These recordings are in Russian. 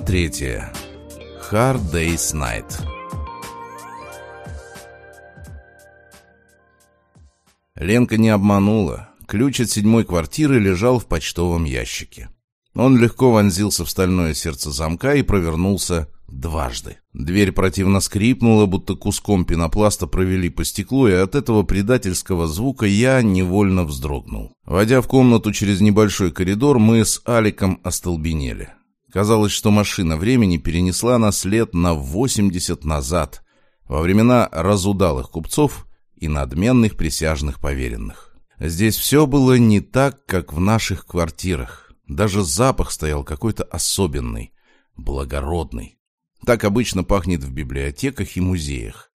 Глава третья. Hard Day's Night. Ленка не обманула. Ключ от седьмой квартиры лежал в почтовом ящике. Он легко вонзился в стальное сердце замка и провернулся дважды. Дверь противно скрипнула, будто куском пенопласта провели по стеклу, и от этого предательского звука я невольно вздрогнул. Войдя в комнату через небольшой коридор, мы с Аликом остолбенели. Казалось, что машина времени перенесла нас лет на 80 назад, во времена разудалых купцов и надменных присяжных поверенных. Здесь все было не так, как в наших квартирах. Даже запах стоял какой-то особенный, благородный. Так обычно пахнет в библиотеках и музеях.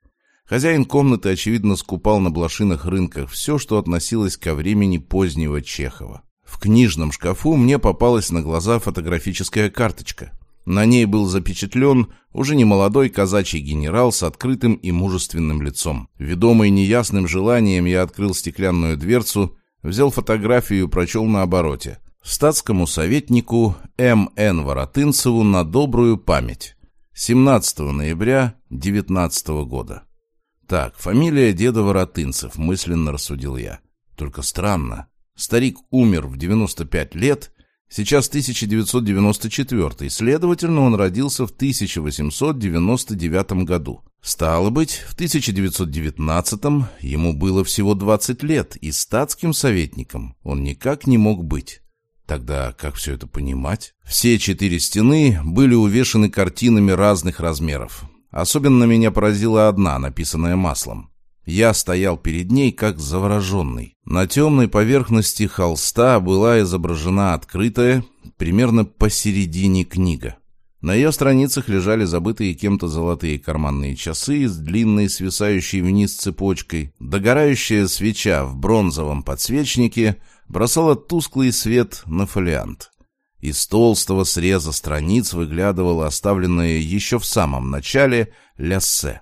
Хозяин комнаты, очевидно, скупал на блошиных рынках все, что относилось ко времени позднего Чехова. В книжном шкафу мне попалась на глаза фотографическая карточка. На ней был запечатлен уже немолодой казачий генерал с открытым и мужественным лицом. Ведомый неясным желанием, я открыл стеклянную дверцу, взял фотографию и прочел на обороте. Статскому советнику М.Н. Воротынцеву на добрую память. 17 ноября 19 года. Так, фамилия деда Воротынцев, мысленно рассудил я. Только странно. Старик умер в 95 лет, сейчас 1994, следовательно, он родился в 1899 году. Стало быть, в 1919 ему было всего 20 лет, и статским советником он никак не мог быть. Тогда как все это понимать? Все четыре стены были увешаны картинами разных размеров. Особенно меня поразила одна, написанная маслом. Я стоял перед ней как завороженный. На темной поверхности холста была изображена открытая, примерно посередине книга. На ее страницах лежали забытые кем-то золотые карманные часы с длинной свисающей вниз цепочкой, догорающая свеча в бронзовом подсвечнике — бросала тусклый свет на фолиант. Из толстого среза страниц выглядывало оставленное еще в самом начале ляссе.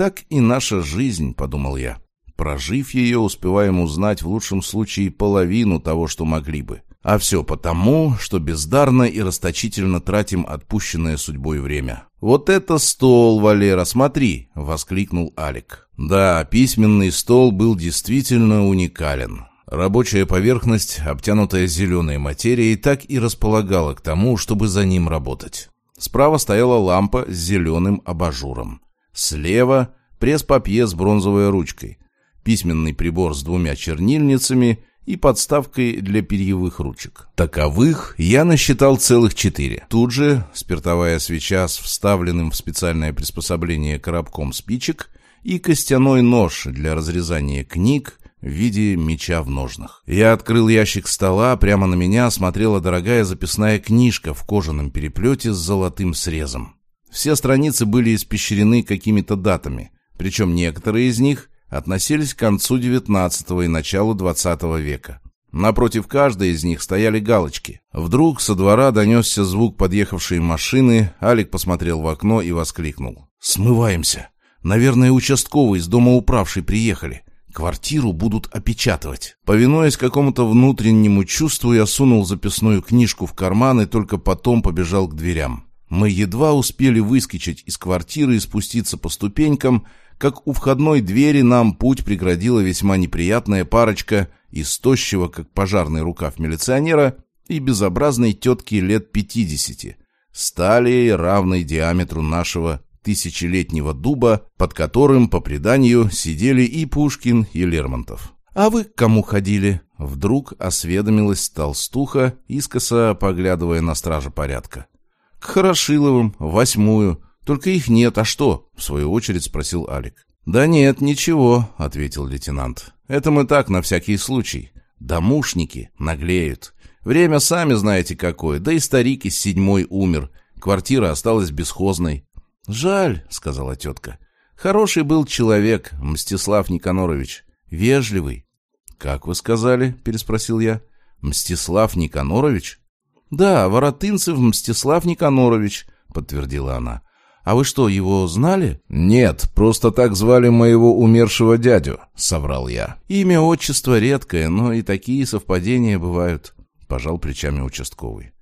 «Так и наша жизнь», — подумал я. Прожив ее, успеваем узнать в лучшем случае половину того, что могли бы. А все потому, что бездарно и расточительно тратим отпущенное судьбой время. «Вот это стол, Валера, смотри!» — воскликнул Алик. Да, письменный стол был действительно уникален. Рабочая поверхность, обтянутая зеленой материей, так и располагала к тому, чтобы за ним работать. Справа стояла лампа с зеленым абажуром. Слева — пресс-папье с бронзовой ручкой, письменный прибор с двумя чернильницами и подставкой для перьевых ручек. Таковых я насчитал целых четыре. Тут же спиртовая свеча с вставленным в специальное приспособление коробком спичек и костяной нож для разрезания книг, в виде меча в ножнах. Я открыл ящик стола, прямо на меня смотрела дорогая записная книжка в кожаном переплете с золотым срезом. Все страницы были испещрены какими-то датами, причем некоторые из них относились к концу XIX и началу XX века. Напротив каждой из них стояли галочки. Вдруг со двора донесся звук подъехавшей машины, Алик посмотрел в окно и воскликнул. «Смываемся! Наверное, участковые из дома управшей приехали. Квартиру будут опечатывать. Повинуясь какому-то внутреннему чувству, я сунул записную книжку в карман и только потом побежал к дверям. Мы едва успели выскочить из квартиры и спуститься по ступенькам, как у входной двери нам путь преградила весьма неприятная парочка из тощего, как пожарный рукав милиционера, и безобразной тетки лет пятидесяти, стали равной диаметру нашего тысячелетнего дуба, под которым, по преданию, сидели и Пушкин, и Лермонтов. «А вы к кому ходили?» Вдруг осведомилась толстуха, искоса поглядывая на стража порядка. «К Хорошиловым, восьмую. Только их нет, а что?» В свою очередь спросил Алик. «Да нет, ничего», — ответил лейтенант. «Это мы так, на всякий случай. Домушники наглеют. Время сами знаете какое, да и старик из седьмой умер. Квартира осталась бесхозной. «Жаль», — сказала тетка. «Хороший был человек, Мстислав Никанорович. Вежливый». «Как вы сказали?» — переспросил я. «Мстислав Никанорович?» «Да, Воротынцев Мстислав Никанорович», — подтвердила она. «А вы что, его знали?» «Нет, просто так звали моего умершего дядю», — соврал я. «Имя, отчество редкое, но и такие совпадения бывают», — пожал плечами участковый.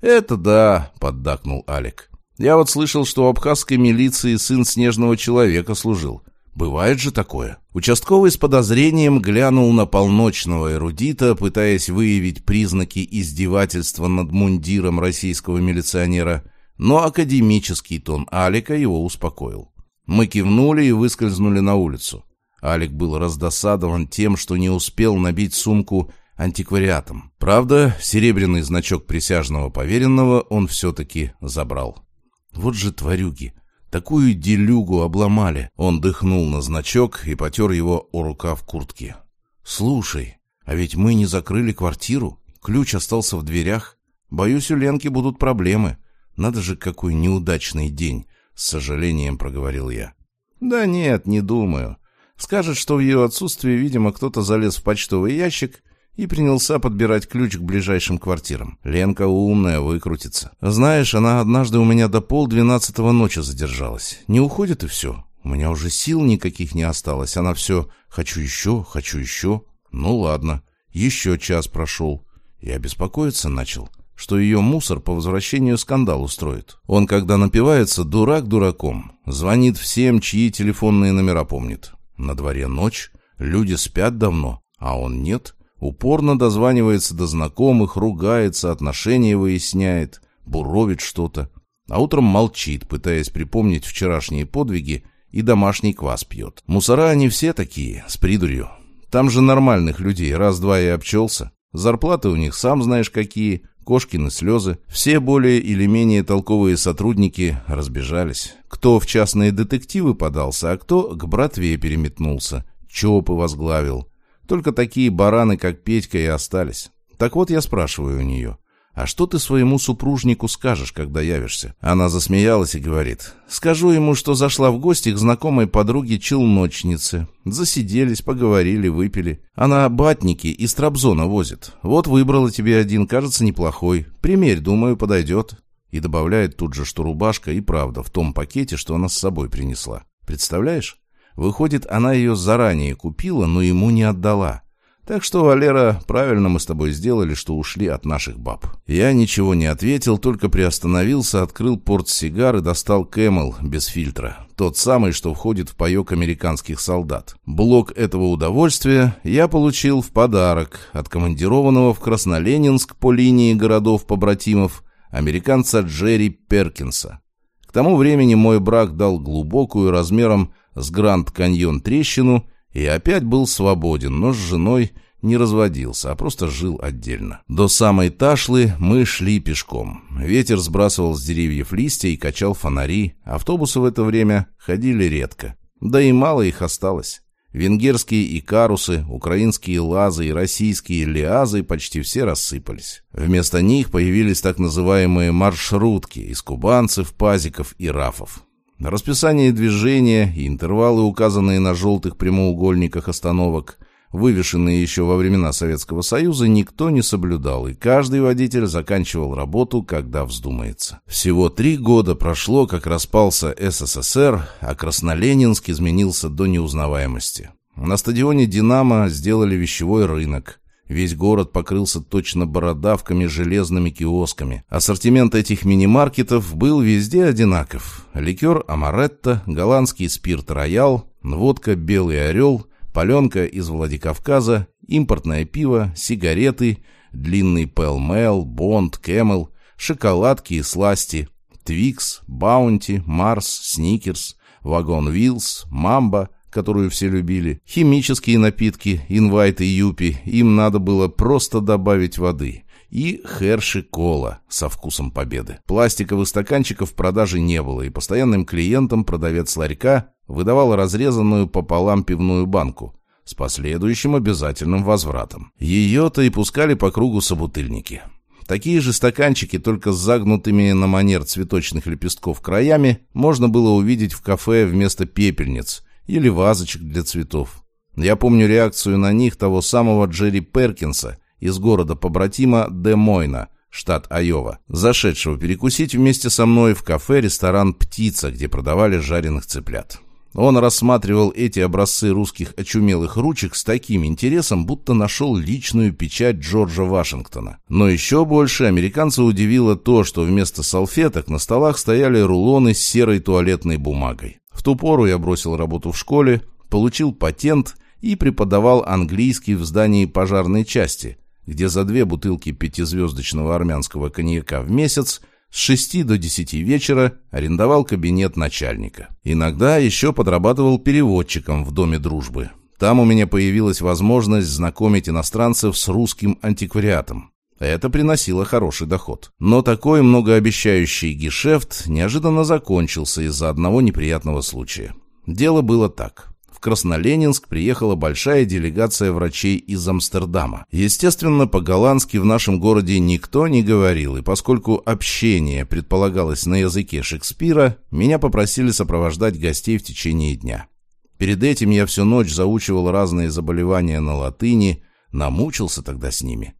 «Это да», — поддакнул Алик. «Я вот слышал, что у абхазской милиции сын снежного человека служил. Бывает же такое». Участковый с подозрением глянул на полночного эрудита, пытаясь выявить признаки издевательства над мундиром российского милиционера, но академический тон Алика его успокоил. Мы кивнули и выскользнули на улицу. Алик был раздосадован тем, что не успел набить сумку антиквариатом. Правда, серебряный значок присяжного поверенного он все-таки забрал. Вот же тварюги! Такую делюгу обломали. Он дыхнул на значок и потер его у рукав куртки. «Слушай, а ведь мы не закрыли квартиру. Ключ остался в дверях. Боюсь, у Ленки будут проблемы. Надо же, какой неудачный день!» С сожалением проговорил я. «Да нет, не думаю. Скажет, что в ее отсутствии, видимо, кто-то залез в почтовый ящик и принялся подбирать ключ к ближайшим квартирам. Ленка умная, выкрутится. Знаешь, она однажды у меня до полдвенадцатого ночи задержалась. Не уходит и все. У меня уже сил никаких не осталось. Она все «хочу еще, хочу еще». Ну ладно, еще час прошел. Я беспокоиться начал, что ее мусор по возвращению скандал устроит. Он, когда напивается, дурак дураком. Звонит всем, чьи телефонные номера помнит. На дворе ночь, люди спят давно, а он нет. Упорно дозванивается до знакомых, ругается, отношения выясняет, буровит что-то. А утром молчит, пытаясь припомнить вчерашние подвиги, и домашний квас пьет. Мусора они все такие, с придурью. Там же нормальных людей раз-два и обчелся. Зарплаты у них сам знаешь какие, кошкины слезы. Все более или менее толковые сотрудники разбежались. Кто в частные детективы подался, а кто к братве переметнулся. ЧОПы возглавил. Только такие бараны, как Петька, и остались. Так вот я спрашиваю у нее, «А что ты своему супружнику скажешь, когда явишься?» Она засмеялась и говорит, «Скажу ему, что зашла в гости к знакомой подруге челночнице. Засиделись, поговорили, выпили. Она батники из Трабзона возит. Вот выбрала тебе один, кажется, неплохой. Примерь, думаю, подойдет». И добавляет тут же, что рубашка и правда в том пакете, что она с собой принесла. Представляешь? Выходит, она ее заранее купила, но ему не отдала. Так что, Валера, правильно мы с тобой сделали, что ушли от наших баб. Я ничего не ответил, только приостановился, открыл портсигар и достал Camel без фильтра. Тот самый, что входит в паек американских солдат. Блок этого удовольствия я получил в подарок от командированного в Красноленинск по линии городов-побратимов американца Джерри Перкинса. К тому времени мой брак дал глубокую размером с Гранд-Каньон трещину и опять был свободен, но с женой не разводился, а просто жил отдельно. До самой Ташлы мы шли пешком. Ветер сбрасывал с деревьев листья и качал фонари. Автобусы в это время ходили редко. Да и мало их осталось. Венгерские икарусы, украинские лазы и российские лиазы почти все рассыпались. Вместо них появились так называемые маршрутки из кубанцев, пазиков и рафов. Расписание движения и интервалы, указанные на желтых прямоугольниках остановок, вывешенные еще во времена Советского Союза, никто не соблюдал, и каждый водитель заканчивал работу, когда вздумается. Всего три года прошло, как распался СССР, а Красноленинск изменился до неузнаваемости. На стадионе «Динамо» сделали вещевой рынок. Весь город покрылся точно бородавками, железными киосками. Ассортимент этих мини-маркетов был везде одинаков. Ликер «Амаретто», голландский спирт «Роял», водка «Белый орел», паленка из Владикавказа, импортное пиво, сигареты, длинный пэл-мэл, бонд, кэмел, шоколадки и сласти, твикс, баунти, марс, сникерс, вагон вилс, мамба – которую все любили, химические напитки, инвайт и юпи, им надо было просто добавить воды, и херши-кола со вкусом победы. Пластиковых стаканчиков в продаже не было, и постоянным клиентам продавец ларька выдавал разрезанную пополам пивную банку с последующим обязательным возвратом. Ее-то и пускали по кругу собутыльники. Такие же стаканчики, только с загнутыми на манер цветочных лепестков краями, можно было увидеть в кафе вместо пепельниц – или вазочек для цветов. Я помню реакцию на них того самого Джерри Перкинса из города-побратима Де-Мойна, штат Айова, зашедшего перекусить вместе со мной в кафе-ресторан «Птица», где продавали жареных цыплят. Он рассматривал эти образцы русских очумелых ручек с таким интересом, будто нашел личную печать Джорджа Вашингтона. Но еще больше американца удивило то, что вместо салфеток на столах стояли рулоны с серой туалетной бумагой. В ту пору я бросил работу в школе, получил патент и преподавал английский в здании пожарной части, где за две бутылки пятизвездочного армянского коньяка в месяц с 6 до 10 вечера арендовал кабинет начальника. Иногда еще подрабатывал переводчиком в Доме дружбы. Там у меня появилась возможность знакомить иностранцев с русским антиквариатом. Это приносило хороший доход. Но такой многообещающий гешефт неожиданно закончился из-за одного неприятного случая. Дело было так. Красноленинск приехала большая делегация врачей из Амстердама. Естественно, по-голландски в нашем городе никто не говорил, и поскольку общение предполагалось на языке Шекспира, меня попросили сопровождать гостей в течение дня. Перед этим я всю ночь заучивал разные заболевания на латыни, намучился тогда с ними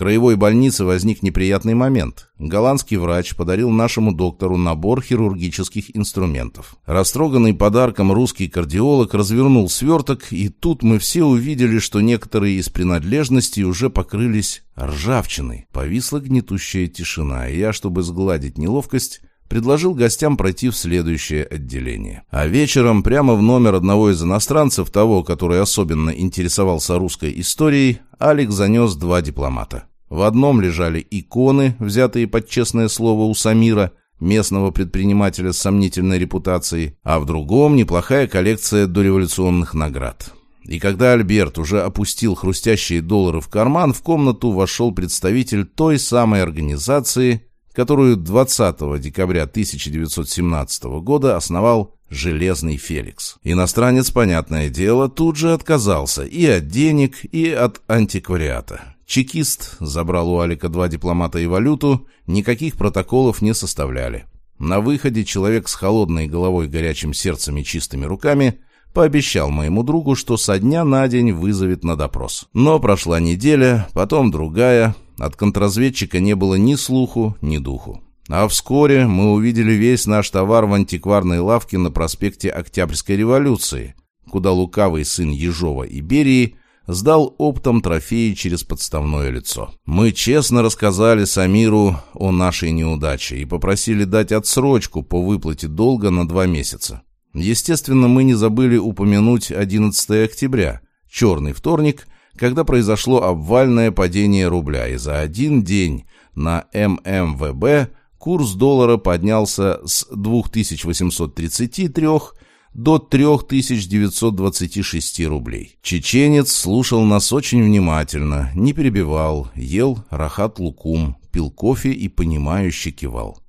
краевой больнице возник неприятный момент. Голландский врач подарил нашему доктору набор хирургических инструментов. Растроганный подарком русский кардиолог развернул сверток, и тут мы все увидели, что некоторые из принадлежностей уже покрылись ржавчиной. Повисла гнетущая тишина, и я, чтобы сгладить неловкость, предложил гостям пройти в следующее отделение. А вечером прямо в номер одного из иностранцев, того, который особенно интересовался русской историей, Алекс занес два дипломата. В одном лежали иконы, взятые под честное слово у Самира, местного предпринимателя с сомнительной репутацией, а в другом неплохая коллекция дореволюционных наград. И когда Альберт уже опустил хрустящие доллары в карман, в комнату вошел представитель той самой организации, которую 20 декабря 1917 года основал Железный Феликс. Иностранец, понятное дело, тут же отказался и от денег, и от антиквариата. Чекист забрал у Алика два дипломата и валюту, никаких протоколов не составляли. На выходе человек с холодной головой, горячим сердцем и чистыми руками пообещал моему другу, что со дня на день вызовет на допрос. Но прошла неделя, потом другая, от контрразведчика не было ни слуху, ни духу. А вскоре мы увидели весь наш товар в антикварной лавке на проспекте Октябрьской революции, куда лукавый сын Ежова и Берии сдал оптом трофеи через подставное лицо. Мы честно рассказали Самиру о нашей неудаче и попросили дать отсрочку по выплате долга на два месяца. Естественно, мы не забыли упомянуть 11 октября, черный вторник, когда произошло обвальное падение рубля, и за один день на ММВБ курс доллара поднялся с 2833 до 3926 рублей. Чеченец слушал нас очень внимательно, не перебивал, ел рахат лукум, пил кофе и понимающе кивал.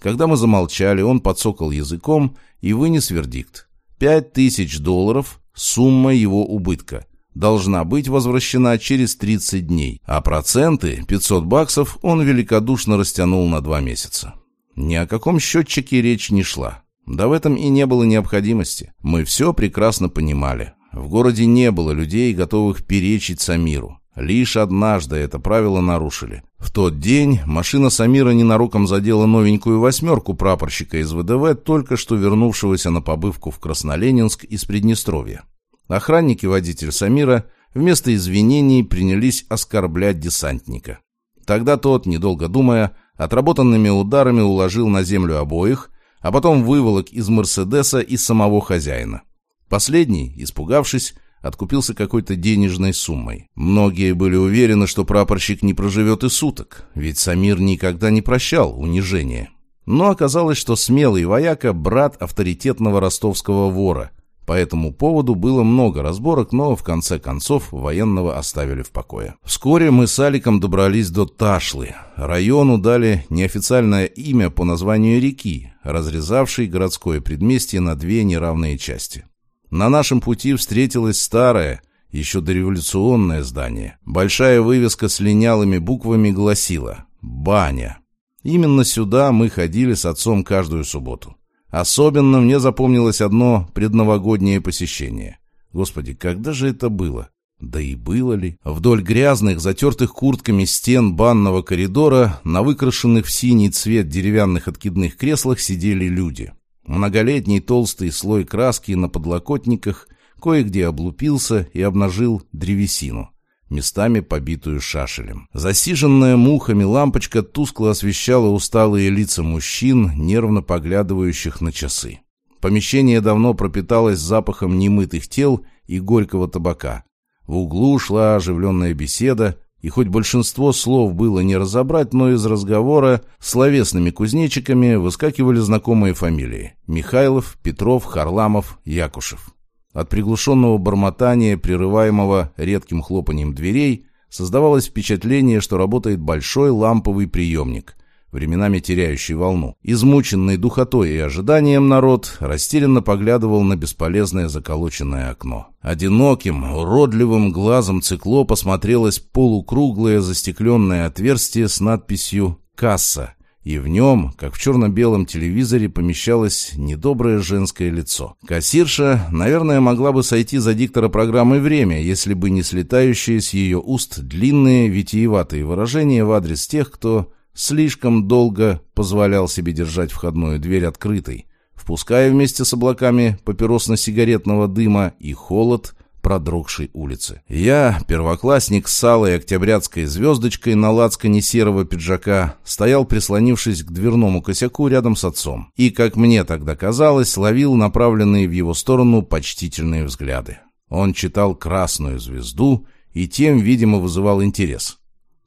Когда мы замолчали, он подсокал языком и вынес вердикт. Пять тысяч долларов – сумма его убытка. Должна быть возвращена через 30 дней, а проценты, 500 баксов, он великодушно растянул на два месяца. Ни о каком счетчике речь не шла. Да в этом и не было необходимости. Мы все прекрасно понимали. В городе не было людей, готовых перечить Самиру. Лишь однажды это правило нарушили. В тот день машина Самира ненароком задела новенькую восьмерку прапорщика из ВДВ, только что вернувшегося на побывку в Красноленинск из Приднестровья. Охранники водитель Самира вместо извинений принялись оскорблять десантника. Тогда тот, недолго думая, отработанными ударами уложил на землю обоих, а потом выволок из «Мерседеса» и самого хозяина. Последний, испугавшись, откупился какой-то денежной суммой. Многие были уверены, что прапорщик не проживет и суток, ведь Самир никогда не прощал унижения. Но оказалось, что смелый вояка – брат авторитетного ростовского вора, по этому поводу было много разборок, но в конце концов военного оставили в покое. Вскоре мы с Аликом добрались до Ташлы. Району дали неофициальное имя по названию реки, разрезавшей городское предместье на две неравные части. На нашем пути встретилось старое, еще дореволюционное здание. Большая вывеска с линялыми буквами гласила «Баня». Именно сюда мы ходили с отцом каждую субботу. Особенно мне запомнилось одно предновогоднее посещение. Господи, когда же это было? Да и было ли? Вдоль грязных, затертых куртками стен банного коридора на выкрашенных в синий цвет деревянных откидных креслах сидели люди. Многолетний толстый слой краски на подлокотниках кое-где облупился и обнажил древесину, местами побитую шашелем. Засиженная мухами лампочка тускло освещала усталые лица мужчин, нервно поглядывающих на часы. Помещение давно пропиталось запахом немытых тел и горького табака. В углу шла оживленная беседа, и хоть большинство слов было не разобрать, но из разговора словесными кузнечиками выскакивали знакомые фамилии – Михайлов, Петров, Харламов, Якушев. От приглушенного бормотания, прерываемого редким хлопанием дверей, создавалось впечатление, что работает большой ламповый приемник, временами теряющий волну. Измученный духотой и ожиданием народ растерянно поглядывал на бесполезное заколоченное окно. Одиноким, уродливым глазом циклопа смотрелось полукруглое застекленное отверстие с надписью «Касса», и в нем, как в черно-белом телевизоре, помещалось недоброе женское лицо. Кассирша, наверное, могла бы сойти за диктора программы «Время», если бы не слетающие с ее уст длинные витиеватые выражения в адрес тех, кто слишком долго позволял себе держать входную дверь открытой, впуская вместе с облаками папиросно-сигаретного дыма и холод продрогшей улицы. Я, первоклассник с алой октябрятской звездочкой на лацкане серого пиджака, стоял, прислонившись к дверному косяку рядом с отцом, и, как мне тогда казалось, ловил направленные в его сторону почтительные взгляды. Он читал «Красную звезду» и тем, видимо, вызывал интерес.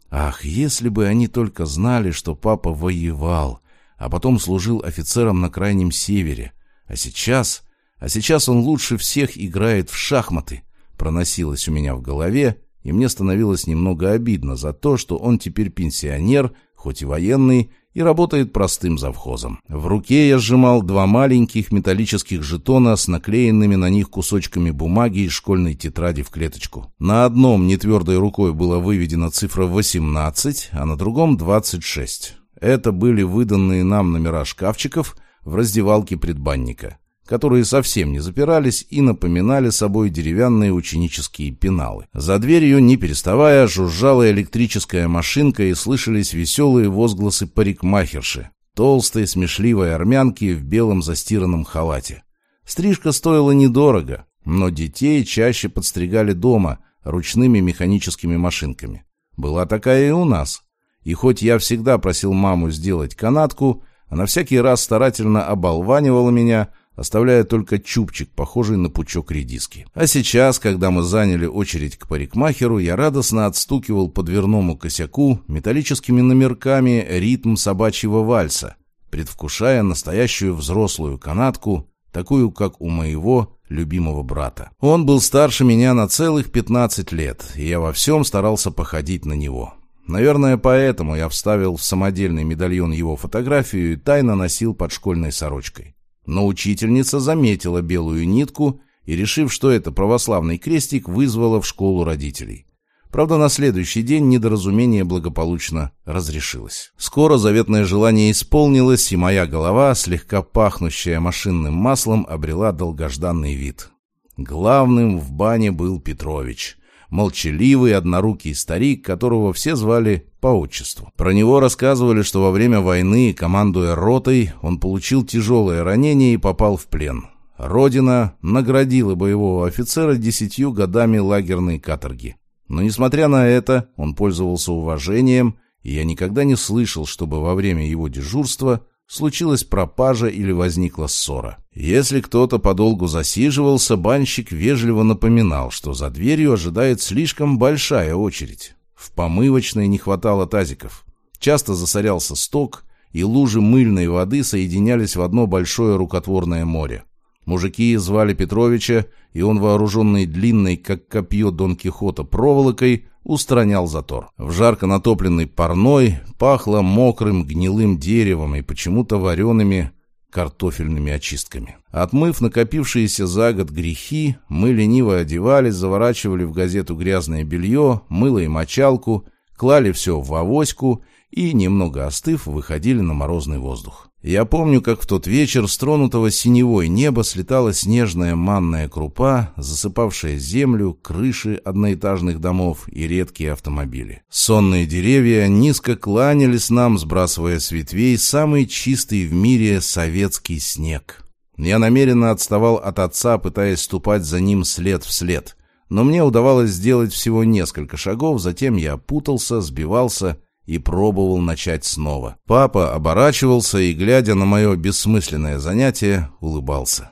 Ах, если бы они только знали, что папа воевал, а потом служил офицером на Крайнем Севере. А сейчас... А сейчас он лучше всех играет в шахматы. Проносилось у меня в голове, и мне становилось немного обидно за то, что он теперь пенсионер, хоть и военный, и работает простым завхозом. В руке я сжимал два маленьких металлических жетона с наклеенными на них кусочками бумаги из школьной тетради в клеточку. На одном нетвердой рукой была выведена цифра 18, а на другом 26. Это были выданные нам номера шкафчиков в раздевалке предбанника которые совсем не запирались и напоминали собой деревянные ученические пеналы. За дверью, не переставая, жужжала электрическая машинка и слышались веселые возгласы парикмахерши, толстой, смешливой армянки в белом застиранном халате. Стрижка стоила недорого, но детей чаще подстригали дома ручными механическими машинками. Была такая и у нас. И хоть я всегда просил маму сделать канатку, она всякий раз старательно оболванивала меня – оставляя только чубчик, похожий на пучок редиски. А сейчас, когда мы заняли очередь к парикмахеру, я радостно отстукивал по дверному косяку металлическими номерками ритм собачьего вальса, предвкушая настоящую взрослую канатку, такую, как у моего любимого брата. Он был старше меня на целых 15 лет, и я во всем старался походить на него. Наверное, поэтому я вставил в самодельный медальон его фотографию и тайно носил под школьной сорочкой. Но учительница заметила белую нитку и, решив, что это православный крестик, вызвала в школу родителей. Правда, на следующий день недоразумение благополучно разрешилось. Скоро заветное желание исполнилось, и моя голова, слегка пахнущая машинным маслом, обрела долгожданный вид. Главным в бане был Петрович молчаливый, однорукий старик, которого все звали по отчеству. Про него рассказывали, что во время войны, командуя ротой, он получил тяжелое ранение и попал в плен. Родина наградила боевого офицера десятью годами лагерной каторги. Но, несмотря на это, он пользовался уважением, и я никогда не слышал, чтобы во время его дежурства случилась пропажа или возникла ссора. Если кто-то подолгу засиживался, банщик вежливо напоминал, что за дверью ожидает слишком большая очередь. В помывочной не хватало тазиков. Часто засорялся сток, и лужи мыльной воды соединялись в одно большое рукотворное море. Мужики звали Петровича, и он, вооруженный длинной, как копье Дон Кихота, проволокой, устранял затор. В жарко натопленной парной пахло мокрым гнилым деревом и почему-то вареными картофельными очистками. Отмыв накопившиеся за год грехи, мы лениво одевались, заворачивали в газету грязное белье, мыло и мочалку, клали все в авоську и, немного остыв, выходили на морозный воздух. Я помню, как в тот вечер с тронутого синевой неба слетала снежная манная крупа, засыпавшая землю, крыши одноэтажных домов и редкие автомобили. Сонные деревья низко кланялись нам, сбрасывая с ветвей самый чистый в мире советский снег. Я намеренно отставал от отца, пытаясь ступать за ним след в след. Но мне удавалось сделать всего несколько шагов, затем я путался, сбивался и пробовал начать снова. Папа оборачивался и, глядя на мое бессмысленное занятие, улыбался.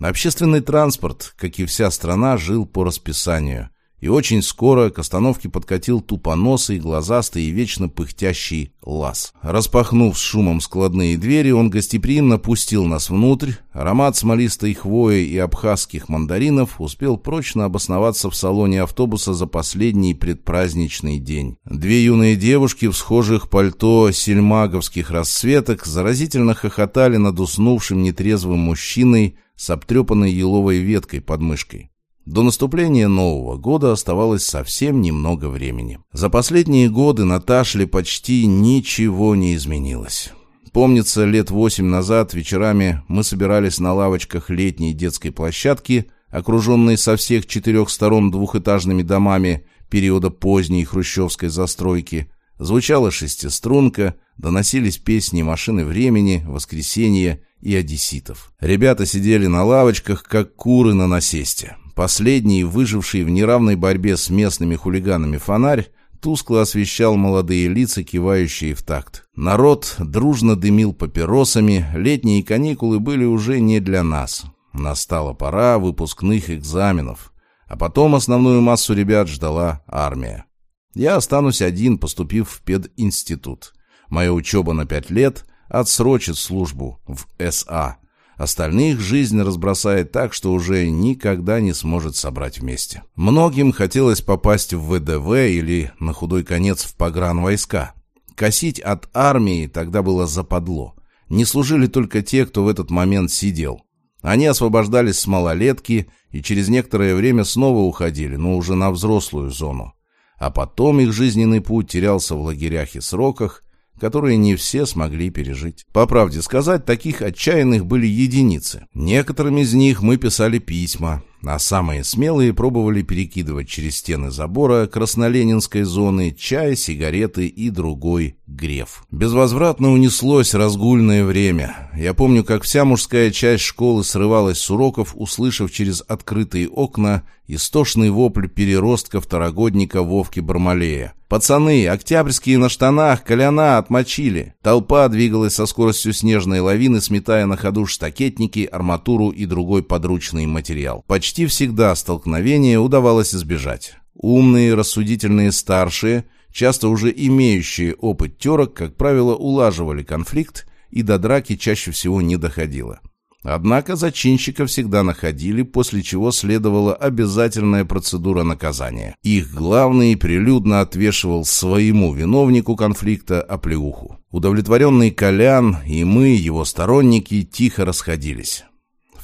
Общественный транспорт, как и вся страна, жил по расписанию. И очень скоро к остановке подкатил тупоносый, глазастый и вечно пыхтящий лаз. Распахнув с шумом складные двери, он гостеприимно пустил нас внутрь. Аромат смолистой хвои и абхазских мандаринов успел прочно обосноваться в салоне автобуса за последний предпраздничный день. Две юные девушки в схожих пальто сельмаговских расцветок заразительно хохотали над уснувшим нетрезвым мужчиной с обтрепанной еловой веткой под мышкой. До наступления Нового года оставалось совсем немного времени. За последние годы на Ташле почти ничего не изменилось. Помнится, лет восемь назад вечерами мы собирались на лавочках летней детской площадки, окруженной со всех четырех сторон двухэтажными домами периода поздней хрущевской застройки. Звучала шестиструнка, доносились песни машины времени, воскресенья и одесситов. Ребята сидели на лавочках, как куры на насесте. Последний, выживший в неравной борьбе с местными хулиганами фонарь, тускло освещал молодые лица, кивающие в такт. Народ дружно дымил папиросами, летние каникулы были уже не для нас. Настала пора выпускных экзаменов. А потом основную массу ребят ждала армия. Я останусь один, поступив в пединститут. Моя учеба на пять лет отсрочит службу в СА. Остальных жизнь разбросает так, что уже никогда не сможет собрать вместе. Многим хотелось попасть в ВДВ или, на худой конец, в погранвойска. Косить от армии тогда было западло. Не служили только те, кто в этот момент сидел. Они освобождались с малолетки и через некоторое время снова уходили, но уже на взрослую зону. А потом их жизненный путь терялся в лагерях и сроках, которые не все смогли пережить. По правде сказать, таких отчаянных были единицы. Некоторым из них мы писали письма, а самые смелые пробовали перекидывать через стены забора красноленинской зоны чай, сигареты и другой греф. Безвозвратно унеслось разгульное время. Я помню, как вся мужская часть школы срывалась с уроков, услышав через открытые окна истошный вопль переростка второгодника Вовки Бармалея. «Пацаны, октябрьские на штанах, коляна отмочили!» Толпа двигалась со скоростью снежной лавины, сметая на ходу штакетники, арматуру и другой подручный материал. Почти всегда столкновение удавалось избежать. Умные, рассудительные старшие, часто уже имеющие опыт терок, как правило, улаживали конфликт, и до драки чаще всего не доходило. Однако зачинщика всегда находили, после чего следовала обязательная процедура наказания. Их главный прилюдно отвешивал своему виновнику конфликта оплеуху. Удовлетворенный Колян и мы, его сторонники, тихо расходились.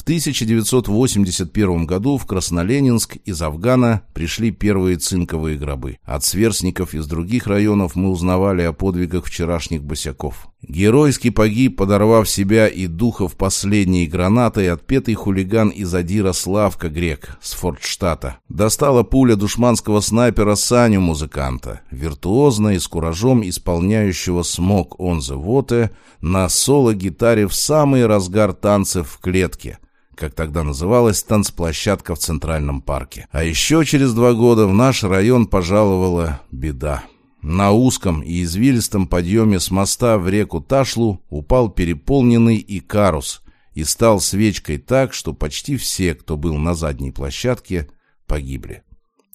В 1981 году в Красноленинск из Афгана пришли первые цинковые гробы. От сверстников из других районов мы узнавали о подвигах вчерашних босяков. Геройски погиб, подорвав себя и духов последней гранатой, отпетый хулиган из Адира Славка Грек с Фортштата. Достала пуля душманского снайпера Саню музыканта, виртуозно и с куражом исполняющего «Смог он the water» на соло-гитаре в самый разгар танцев в клетке – как тогда называлась танцплощадка в Центральном парке. А еще через два года в наш район пожаловала беда. На узком и извилистом подъеме с моста в реку Ташлу упал переполненный Икарус и стал свечкой так, что почти все, кто был на задней площадке, погибли.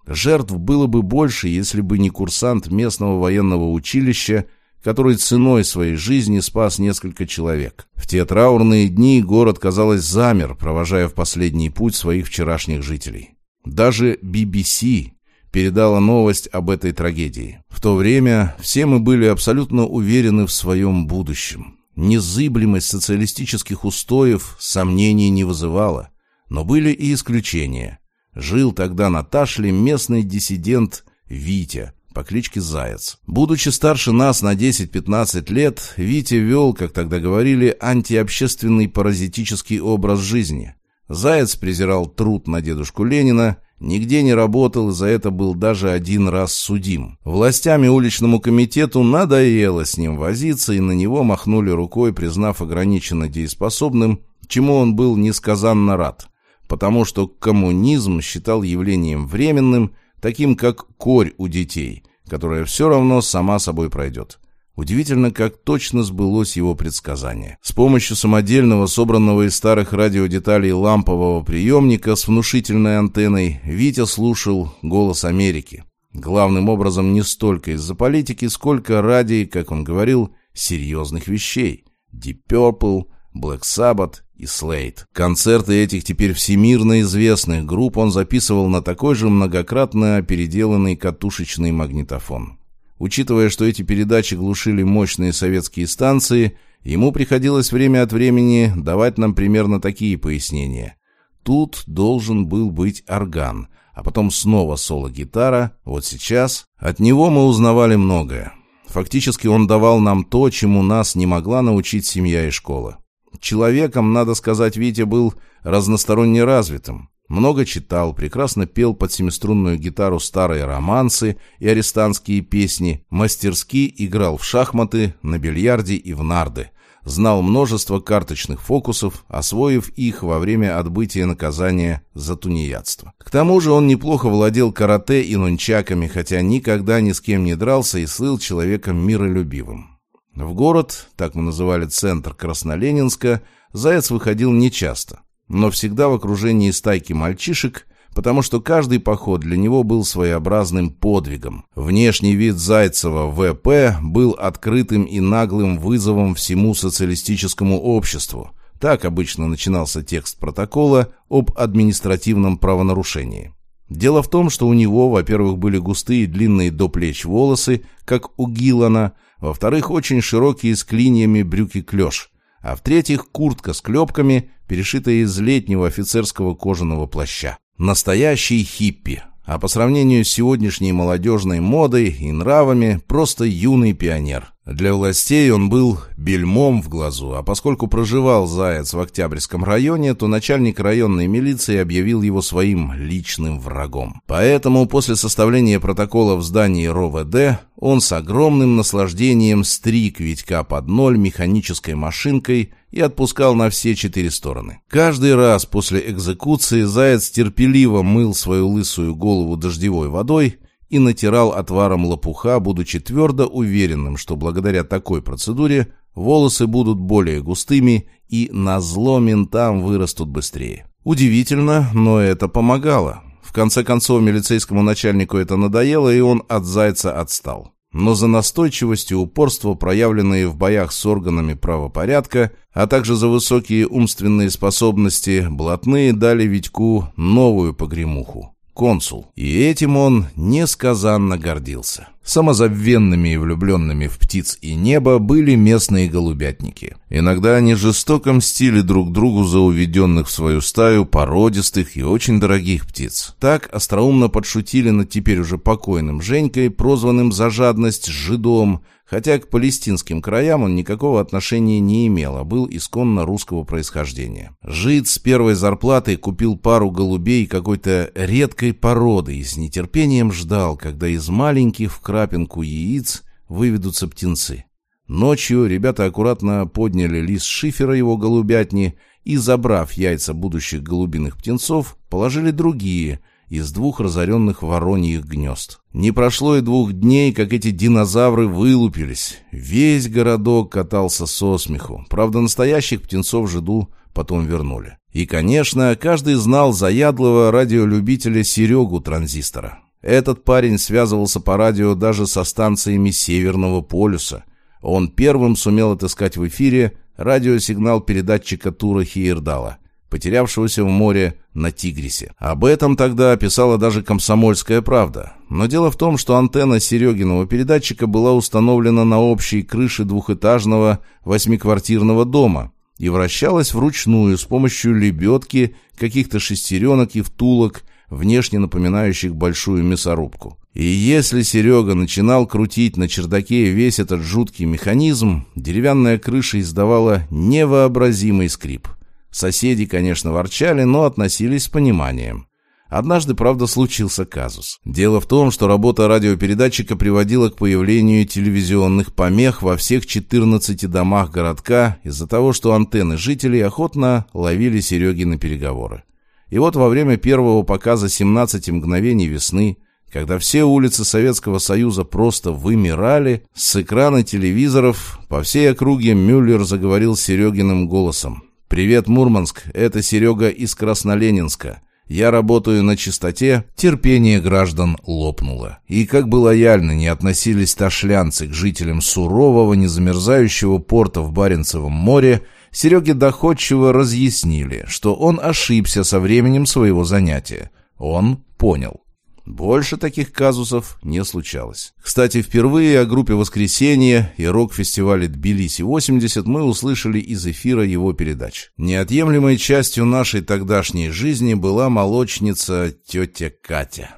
Жертв было бы больше, если бы не курсант местного военного училища который ценой своей жизни спас несколько человек. В те траурные дни город, казалось, замер, провожая в последний путь своих вчерашних жителей. Даже BBC передала новость об этой трагедии. В то время все мы были абсолютно уверены в своем будущем. Незыблемость социалистических устоев сомнений не вызывала. Но были и исключения. Жил тогда на Ташле местный диссидент Витя, по кличке Заяц. Будучи старше нас на 10-15 лет, Витя вел, как тогда говорили, антиобщественный паразитический образ жизни. Заяц презирал труд на дедушку Ленина, нигде не работал и за это был даже один раз судим. Властями уличному комитету надоело с ним возиться, и на него махнули рукой, признав ограниченно дееспособным, чему он был несказанно рад, потому что коммунизм считал явлением временным, таким как корь у детей, которая все равно сама собой пройдет. Удивительно, как точно сбылось его предсказание. С помощью самодельного, собранного из старых радиодеталей лампового приемника с внушительной антенной, Витя слушал «Голос Америки». Главным образом не столько из-за политики, сколько ради, как он говорил, серьезных вещей. Deep Purple, Black Sabbath и Slade. Концерты этих теперь всемирно известных групп он записывал на такой же многократно переделанный катушечный магнитофон. Учитывая, что эти передачи глушили мощные советские станции, ему приходилось время от времени давать нам примерно такие пояснения. Тут должен был быть орган, а потом снова соло-гитара, вот сейчас. От него мы узнавали многое. Фактически он давал нам то, чему нас не могла научить семья и школа. Человеком, надо сказать, Витя был разносторонне развитым. Много читал, прекрасно пел под семиструнную гитару старые романсы и арестантские песни, мастерски играл в шахматы, на бильярде и в нарды. Знал множество карточных фокусов, освоив их во время отбытия наказания за тунеядство. К тому же он неплохо владел карате и нунчаками, хотя никогда ни с кем не дрался и слыл человеком миролюбивым. В город, так мы называли центр Красноленинска, Заяц выходил нечасто но всегда в окружении стайки мальчишек, потому что каждый поход для него был своеобразным подвигом. Внешний вид Зайцева ВП был открытым и наглым вызовом всему социалистическому обществу. Так обычно начинался текст протокола об административном правонарушении. Дело в том, что у него, во-первых, были густые длинные до плеч волосы, как у Гиллана, во-вторых, очень широкие с клиньями брюки-клеш, а в-третьих, куртка с клепками, перешитая из летнего офицерского кожаного плаща. Настоящий хиппи, а по сравнению с сегодняшней молодежной модой и нравами просто юный пионер. Для властей он был бельмом в глазу, а поскольку проживал Заяц в Октябрьском районе, то начальник районной милиции объявил его своим личным врагом. Поэтому после составления протокола в здании РОВД он с огромным наслаждением стриг Витька под ноль механической машинкой и отпускал на все четыре стороны. Каждый раз после экзекуции Заяц терпеливо мыл свою лысую голову дождевой водой, и натирал отваром лопуха, будучи твердо уверенным, что благодаря такой процедуре волосы будут более густыми и на зло ментам вырастут быстрее. Удивительно, но это помогало. В конце концов, милицейскому начальнику это надоело, и он от зайца отстал. Но за настойчивость и упорство, проявленные в боях с органами правопорядка, а также за высокие умственные способности, блатные дали Витьку новую погремуху консул. И этим он несказанно гордился. Самозабвенными и влюбленными в птиц и небо были местные голубятники. Иногда они жестоко мстили друг другу за уведенных в свою стаю породистых и очень дорогих птиц. Так остроумно подшутили над теперь уже покойным Женькой, прозванным за жадность «жидом», хотя к палестинским краям он никакого отношения не имел, а был исконно русского происхождения. Жид с первой зарплатой купил пару голубей какой-то редкой породы и с нетерпением ждал, когда из маленьких в крапинку яиц выведутся птенцы. Ночью ребята аккуратно подняли лист шифера его голубятни и, забрав яйца будущих голубиных птенцов, положили другие – из двух разоренных вороньих гнезд. Не прошло и двух дней, как эти динозавры вылупились. Весь городок катался со смеху. Правда, настоящих птенцов жиду потом вернули. И, конечно, каждый знал заядлого радиолюбителя Серегу Транзистора. Этот парень связывался по радио даже со станциями Северного полюса. Он первым сумел отыскать в эфире радиосигнал передатчика Тура Хейердала – потерявшегося в море на Тигрисе. Об этом тогда писала даже «Комсомольская правда». Но дело в том, что антенна Серегиного передатчика была установлена на общей крыше двухэтажного восьмиквартирного дома и вращалась вручную с помощью лебедки, каких-то шестеренок и втулок, внешне напоминающих большую мясорубку. И если Серега начинал крутить на чердаке весь этот жуткий механизм, деревянная крыша издавала невообразимый скрип. Соседи, конечно, ворчали, но относились с пониманием. Однажды, правда, случился казус. Дело в том, что работа радиопередатчика приводила к появлению телевизионных помех во всех 14 домах городка из-за того, что антенны жителей охотно ловили Серегины переговоры. И вот во время первого показа «17 мгновений весны» когда все улицы Советского Союза просто вымирали, с экрана телевизоров по всей округе Мюллер заговорил Серегиным голосом. «Привет, Мурманск, это Серега из Красноленинска. Я работаю на чистоте». Терпение граждан лопнуло. И как бы лояльно не относились ташлянцы к жителям сурового, незамерзающего порта в Баренцевом море, Сереге доходчиво разъяснили, что он ошибся со временем своего занятия. Он понял. Больше таких казусов не случалось. Кстати, впервые о группе «Воскресенье» и рок-фестивале «Тбилиси-80» мы услышали из эфира его передач. Неотъемлемой частью нашей тогдашней жизни была молочница тетя Катя.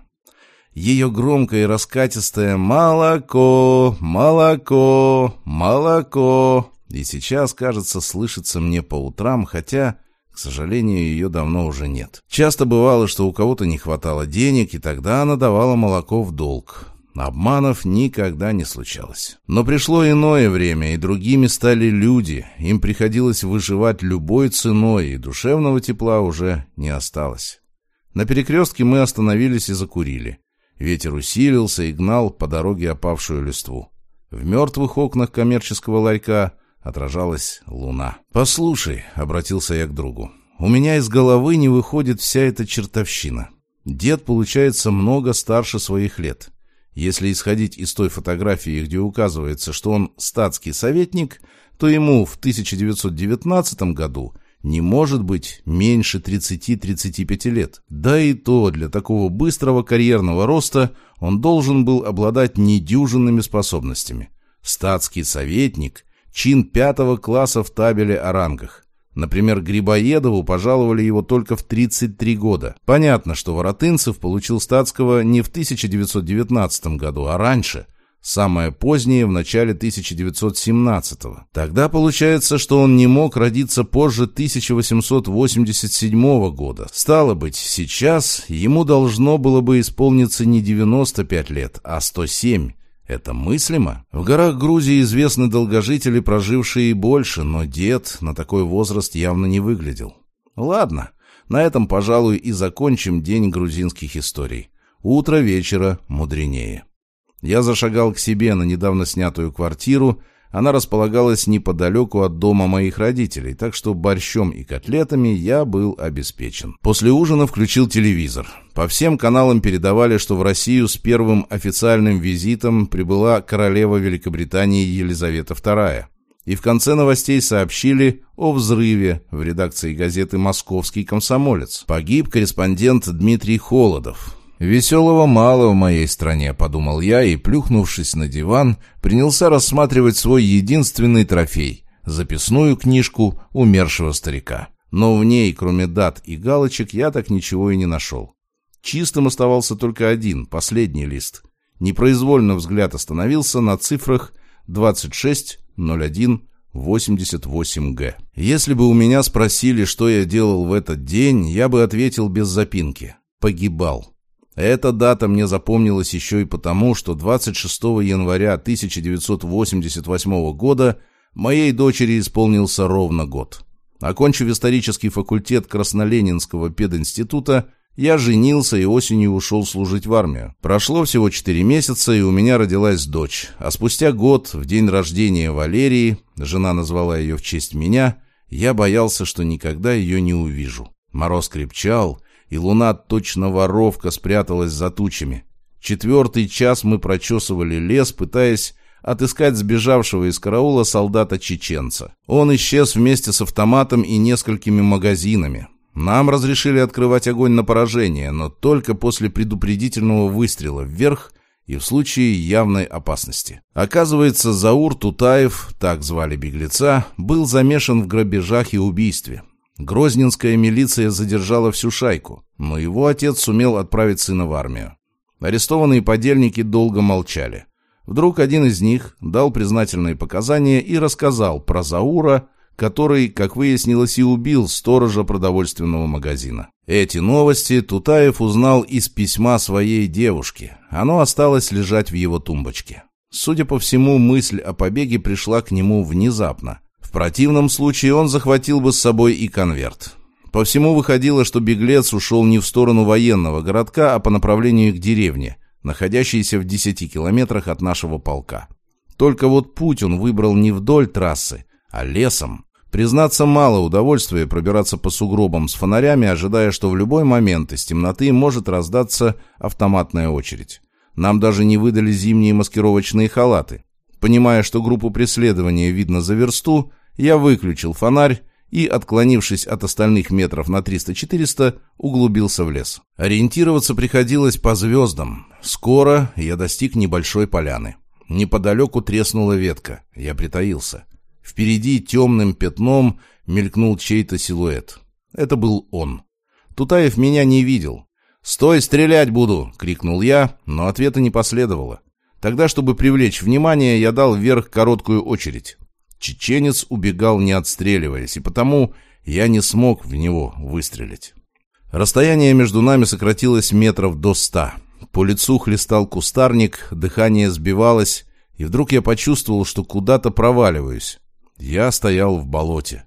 Ее громкое и раскатистое «молоко, молоко, молоко» и сейчас, кажется, слышится мне по утрам, хотя к сожалению, ее давно уже нет. Часто бывало, что у кого-то не хватало денег, и тогда она давала молоко в долг. Обманов никогда не случалось. Но пришло иное время, и другими стали люди. Им приходилось выживать любой ценой, и душевного тепла уже не осталось. На перекрестке мы остановились и закурили. Ветер усилился и гнал по дороге опавшую листву. В мертвых окнах коммерческого ларька отражалась луна. «Послушай», — обратился я к другу, — «у меня из головы не выходит вся эта чертовщина. Дед, получается, много старше своих лет. Если исходить из той фотографии, где указывается, что он статский советник, то ему в 1919 году не может быть меньше 30-35 лет. Да и то для такого быстрого карьерного роста он должен был обладать недюжинными способностями. Статский советник чин пятого класса в табеле о рангах. Например, Грибоедову пожаловали его только в 33 года. Понятно, что Воротынцев получил статского не в 1919 году, а раньше, самое позднее, в начале 1917 -го. Тогда получается, что он не мог родиться позже 1887 года. Стало быть, сейчас ему должно было бы исполниться не 95 лет, а 107 это мыслимо? В горах Грузии известны долгожители, прожившие и больше, но дед на такой возраст явно не выглядел. Ладно, на этом, пожалуй, и закончим день грузинских историй. Утро вечера мудренее. Я зашагал к себе на недавно снятую квартиру, она располагалась неподалеку от дома моих родителей, так что борщом и котлетами я был обеспечен. После ужина включил телевизор. По всем каналам передавали, что в Россию с первым официальным визитом прибыла королева Великобритании Елизавета II. И в конце новостей сообщили о взрыве в редакции газеты «Московский комсомолец». Погиб корреспондент Дмитрий Холодов. «Веселого мало в моей стране», — подумал я и, плюхнувшись на диван, принялся рассматривать свой единственный трофей — записную книжку умершего старика. Но в ней, кроме дат и галочек, я так ничего и не нашел. Чистым оставался только один, последний лист. Непроизвольно взгляд остановился на цифрах 26.01.88Г. Если бы у меня спросили, что я делал в этот день, я бы ответил без запинки. Погибал. Эта дата мне запомнилась еще и потому, что 26 января 1988 года моей дочери исполнился ровно год. Окончив исторический факультет Красноленинского пединститута, я женился и осенью ушел служить в армию. Прошло всего 4 месяца, и у меня родилась дочь. А спустя год, в день рождения Валерии, жена назвала ее в честь меня, я боялся, что никогда ее не увижу. Мороз крепчал, и луна точно воровка спряталась за тучами. Четвертый час мы прочесывали лес, пытаясь отыскать сбежавшего из караула солдата-чеченца. Он исчез вместе с автоматом и несколькими магазинами. Нам разрешили открывать огонь на поражение, но только после предупредительного выстрела вверх и в случае явной опасности. Оказывается, Заур Тутаев, так звали беглеца, был замешан в грабежах и убийстве. Грозненская милиция задержала всю шайку, но его отец сумел отправить сына в армию. Арестованные подельники долго молчали. Вдруг один из них дал признательные показания и рассказал про Заура, который, как выяснилось, и убил сторожа продовольственного магазина. Эти новости Тутаев узнал из письма своей девушки. Оно осталось лежать в его тумбочке. Судя по всему, мысль о побеге пришла к нему внезапно. В противном случае он захватил бы с собой и конверт. По всему выходило, что беглец ушел не в сторону военного городка, а по направлению к деревне, находящейся в 10 километрах от нашего полка. Только вот путь он выбрал не вдоль трассы, а лесом. Признаться, мало удовольствия пробираться по сугробам с фонарями, ожидая, что в любой момент из темноты может раздаться автоматная очередь. Нам даже не выдали зимние маскировочные халаты. Понимая, что группу преследования видно за версту, я выключил фонарь и, отклонившись от остальных метров на 300-400, углубился в лес. Ориентироваться приходилось по звездам. Скоро я достиг небольшой поляны. Неподалеку треснула ветка. Я притаился. Впереди темным пятном мелькнул чей-то силуэт. Это был он. Тутаев меня не видел. «Стой, стрелять буду!» — крикнул я, но ответа не последовало. Тогда, чтобы привлечь внимание, я дал вверх короткую очередь. Чеченец убегал, не отстреливаясь, и потому я не смог в него выстрелить. Расстояние между нами сократилось метров до ста. По лицу хлестал кустарник, дыхание сбивалось, и вдруг я почувствовал, что куда-то проваливаюсь. Я стоял в болоте.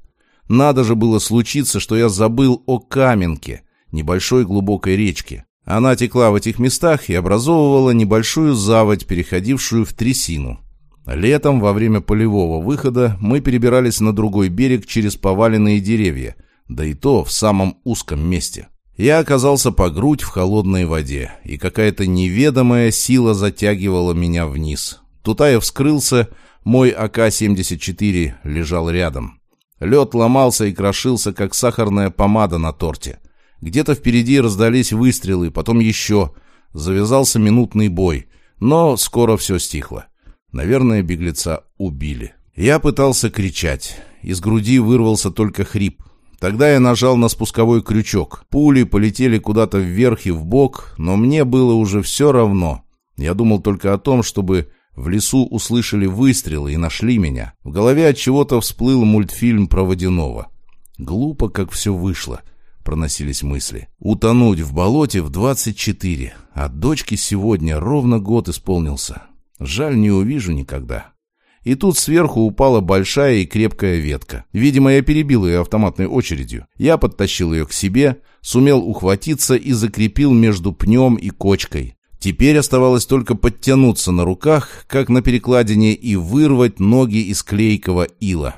Надо же было случиться, что я забыл о Каменке, небольшой глубокой речке. Она текла в этих местах и образовывала небольшую заводь, переходившую в трясину. Летом, во время полевого выхода, мы перебирались на другой берег через поваленные деревья, да и то в самом узком месте. Я оказался по грудь в холодной воде, и какая-то неведомая сила затягивала меня вниз. Тутаев скрылся, мой АК-74 лежал рядом. Лед ломался и крошился, как сахарная помада на торте. Где-то впереди раздались выстрелы, потом еще. Завязался минутный бой, но скоро все стихло. Наверное, беглеца убили. Я пытался кричать. Из груди вырвался только хрип. Тогда я нажал на спусковой крючок. Пули полетели куда-то вверх и вбок, но мне было уже все равно. Я думал только о том, чтобы в лесу услышали выстрелы и нашли меня. В голове от чего-то всплыл мультфильм про водяного. Глупо, как все вышло, проносились мысли. Утонуть в болоте в 24, а дочке сегодня ровно год исполнился. Жаль, не увижу никогда. И тут сверху упала большая и крепкая ветка. Видимо, я перебил ее автоматной очередью. Я подтащил ее к себе, сумел ухватиться и закрепил между пнем и кочкой. Теперь оставалось только подтянуться на руках, как на перекладине, и вырвать ноги из клейкого ила.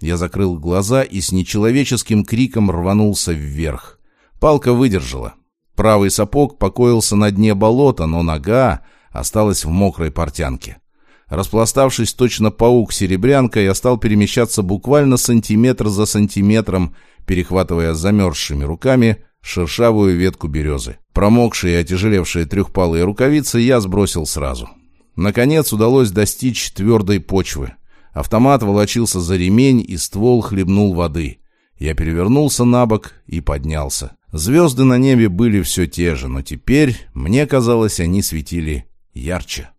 Я закрыл глаза и с нечеловеческим криком рванулся вверх. Палка выдержала. Правый сапог покоился на дне болота, но нога осталась в мокрой портянке. Распластавшись точно паук-серебрянка, я стал перемещаться буквально сантиметр за сантиметром, перехватывая замерзшими руками шершавую ветку березы. Промокшие и отяжелевшие трехпалые рукавицы я сбросил сразу. Наконец удалось достичь твердой почвы. Автомат волочился за ремень, и ствол хлебнул воды. Я перевернулся на бок и поднялся. Звезды на небе были все те же, но теперь, мне казалось, они светили ярче.